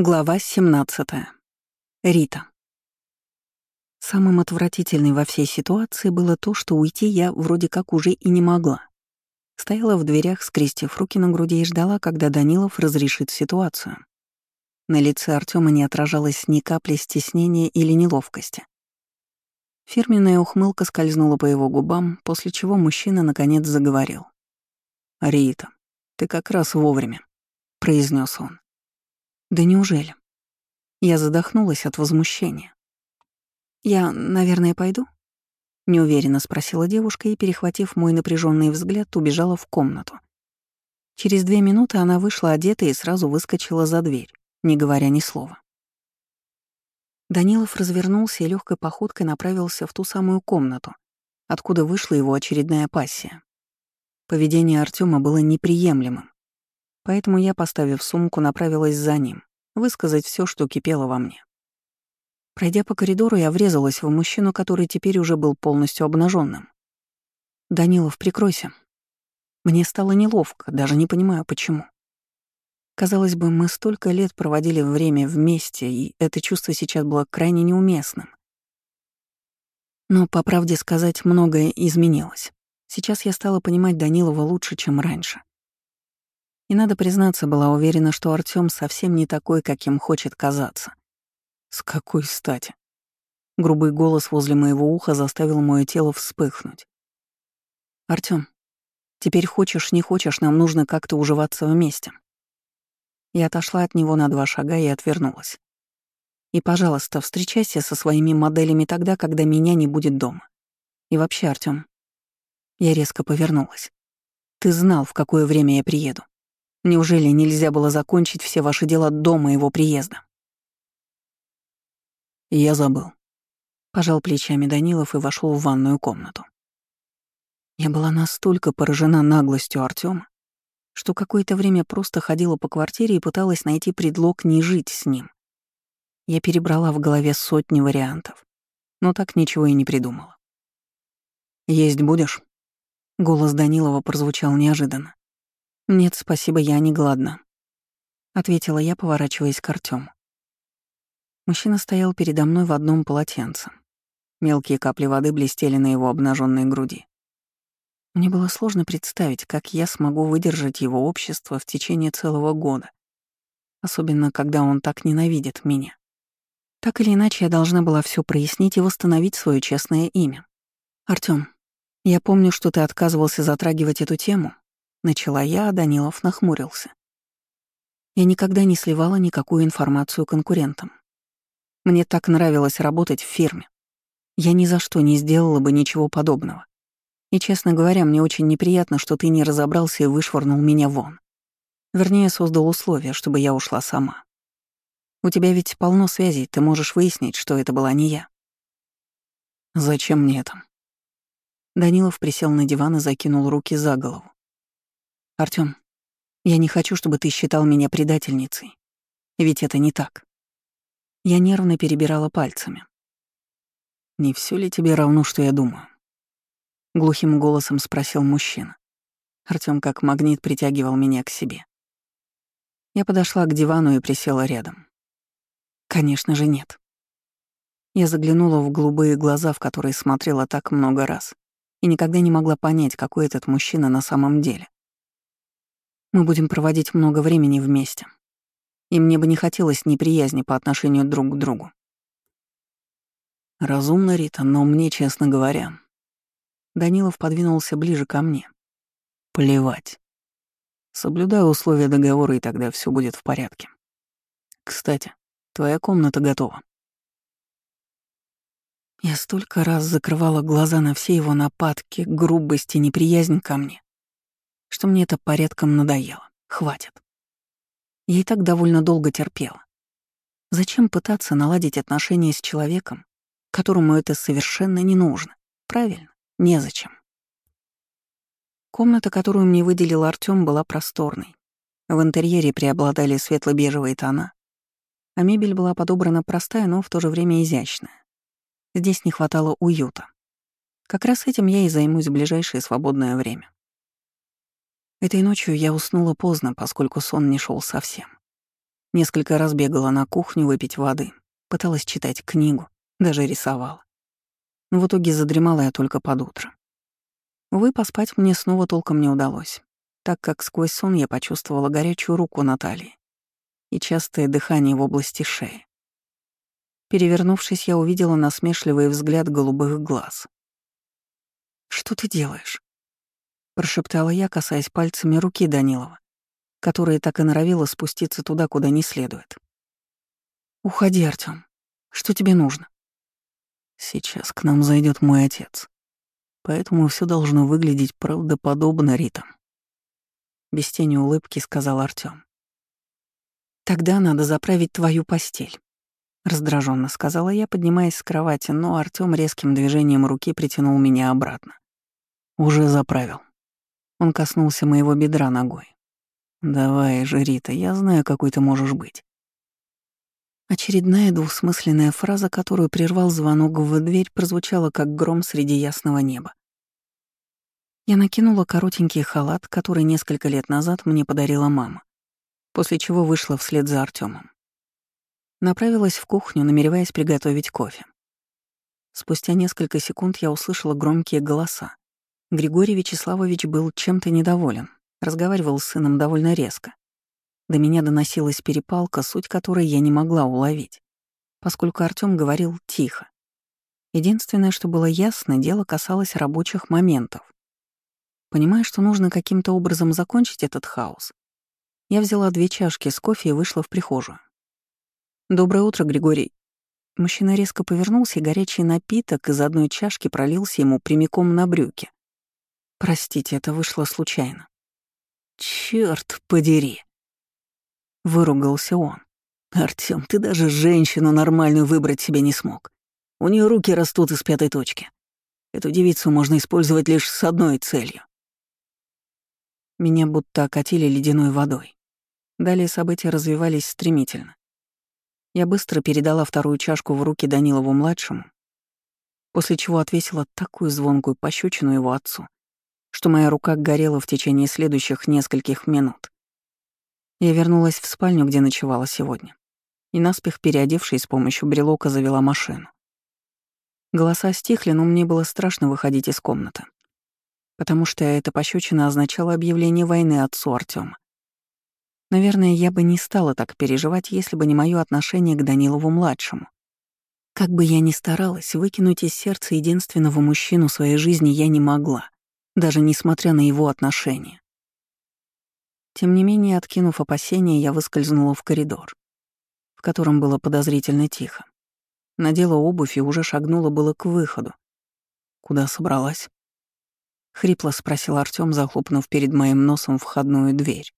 Глава 17. Рита. Самым отвратительной во всей ситуации было то, что уйти я вроде как уже и не могла. Стояла в дверях, скрестив руки на груди и ждала, когда Данилов разрешит ситуацию. На лице Артема не отражалось ни капли стеснения или неловкости. Фирменная ухмылка скользнула по его губам, после чего мужчина наконец заговорил. «Рита, ты как раз вовремя», — произнес он. Да неужели? Я задохнулась от возмущения. «Я, наверное, пойду?» Неуверенно спросила девушка и, перехватив мой напряженный взгляд, убежала в комнату. Через две минуты она вышла одетая и сразу выскочила за дверь, не говоря ни слова. Данилов развернулся и легкой походкой направился в ту самую комнату, откуда вышла его очередная пассия. Поведение Артема было неприемлемым, Поэтому я, поставив сумку, направилась за ним, высказать все, что кипело во мне. Пройдя по коридору, я врезалась в мужчину, который теперь уже был полностью обнаженным. «Данилов, прикройся». Мне стало неловко, даже не понимаю, почему. Казалось бы, мы столько лет проводили время вместе, и это чувство сейчас было крайне неуместным. Но, по правде сказать, многое изменилось. Сейчас я стала понимать Данилова лучше, чем раньше. И, надо признаться, была уверена, что Артём совсем не такой, каким хочет казаться. С какой стати? Грубый голос возле моего уха заставил мое тело вспыхнуть. «Артём, теперь хочешь, не хочешь, нам нужно как-то уживаться вместе». Я отошла от него на два шага и отвернулась. «И, пожалуйста, встречайся со своими моделями тогда, когда меня не будет дома. И вообще, Артём...» Я резко повернулась. «Ты знал, в какое время я приеду. Неужели нельзя было закончить все ваши дела до моего приезда? Я забыл. Пожал плечами Данилов и вошел в ванную комнату. Я была настолько поражена наглостью Артема, что какое-то время просто ходила по квартире и пыталась найти предлог не жить с ним. Я перебрала в голове сотни вариантов, но так ничего и не придумала. «Есть будешь?» Голос Данилова прозвучал неожиданно. «Нет, спасибо, я не голодна», — ответила я, поворачиваясь к Артёму. Мужчина стоял передо мной в одном полотенце. Мелкие капли воды блестели на его обнаженной груди. Мне было сложно представить, как я смогу выдержать его общество в течение целого года, особенно когда он так ненавидит меня. Так или иначе, я должна была все прояснить и восстановить свое честное имя. Артём, я помню, что ты отказывался затрагивать эту тему, Начала я, а Данилов нахмурился. Я никогда не сливала никакую информацию конкурентам. Мне так нравилось работать в фирме. Я ни за что не сделала бы ничего подобного. И, честно говоря, мне очень неприятно, что ты не разобрался и вышвырнул меня вон. Вернее, создал условия, чтобы я ушла сама. У тебя ведь полно связей, ты можешь выяснить, что это была не я. Зачем мне это? Данилов присел на диван и закинул руки за голову. Артём, я не хочу, чтобы ты считал меня предательницей. Ведь это не так. Я нервно перебирала пальцами. «Не все ли тебе равно, что я думаю?» Глухим голосом спросил мужчина. Артём как магнит притягивал меня к себе. Я подошла к дивану и присела рядом. Конечно же, нет. Я заглянула в голубые глаза, в которые смотрела так много раз, и никогда не могла понять, какой этот мужчина на самом деле. Мы будем проводить много времени вместе. И мне бы не хотелось неприязни по отношению друг к другу. Разумно, Рита, но мне, честно говоря... Данилов подвинулся ближе ко мне. Плевать. Соблюдаю условия договора, и тогда все будет в порядке. Кстати, твоя комната готова. Я столько раз закрывала глаза на все его нападки, грубость и неприязнь ко мне, что мне это порядком надоело. Хватит. Я и так довольно долго терпела. Зачем пытаться наладить отношения с человеком, которому это совершенно не нужно? Правильно, незачем. Комната, которую мне выделил Артём, была просторной. В интерьере преобладали светло-бежевые тона, а мебель была подобрана простая, но в то же время изящная. Здесь не хватало уюта. Как раз этим я и займусь в ближайшее свободное время. Этой ночью я уснула поздно, поскольку сон не шел совсем. Несколько раз бегала на кухню выпить воды, пыталась читать книгу, даже рисовала. Но в итоге задремала я только под утро. Увы, поспать мне снова толком не удалось, так как сквозь сон я почувствовала горячую руку Натальи и частое дыхание в области шеи. Перевернувшись, я увидела насмешливый взгляд голубых глаз. «Что ты делаешь?» — прошептала я, касаясь пальцами руки Данилова, которая так и норовила спуститься туда, куда не следует. «Уходи, Артём. Что тебе нужно?» «Сейчас к нам зайдет мой отец. Поэтому все должно выглядеть правдоподобно, Рита». Без тени улыбки сказал Артём. «Тогда надо заправить твою постель», — раздраженно сказала я, поднимаясь с кровати, но Артём резким движением руки притянул меня обратно. «Уже заправил». Он коснулся моего бедра ногой. «Давай же, Рита, я знаю, какой ты можешь быть». Очередная двусмысленная фраза, которую прервал звонок в дверь, прозвучала как гром среди ясного неба. Я накинула коротенький халат, который несколько лет назад мне подарила мама после чего вышла вслед за Артемом. Направилась в кухню, намереваясь приготовить кофе. Спустя несколько секунд я услышала громкие голоса. Григорий Вячеславович был чем-то недоволен, разговаривал с сыном довольно резко. До меня доносилась перепалка, суть которой я не могла уловить, поскольку Артём говорил тихо. Единственное, что было ясно, дело касалось рабочих моментов. Понимая, что нужно каким-то образом закончить этот хаос, я взяла две чашки с кофе и вышла в прихожую. «Доброе утро, Григорий». Мужчина резко повернулся, и горячий напиток из одной чашки пролился ему прямиком на брюки. «Простите, это вышло случайно». «Чёрт подери!» Выругался он. «Артём, ты даже женщину нормальную выбрать себе не смог. У нее руки растут из пятой точки. Эту девицу можно использовать лишь с одной целью». Меня будто окатили ледяной водой. Далее события развивались стремительно. Я быстро передала вторую чашку в руки Данилову-младшему, после чего отвесила такую звонкую пощечину его отцу, что моя рука горела в течение следующих нескольких минут. Я вернулась в спальню, где ночевала сегодня, и наспех переодевшись с помощью брелока завела машину. Голоса стихли, но мне было страшно выходить из комнаты, потому что эта пощечина означала объявление войны отцу Артема. Наверное, я бы не стала так переживать, если бы не мое отношение к Данилову-младшему. Как бы я ни старалась, выкинуть из сердца единственного мужчину своей жизни я не могла, даже несмотря на его отношения. Тем не менее, откинув опасения, я выскользнула в коридор, в котором было подозрительно тихо. Надела обувь и уже шагнула было к выходу. Куда собралась? Хрипло спросил Артём, захлопнув перед моим носом входную дверь.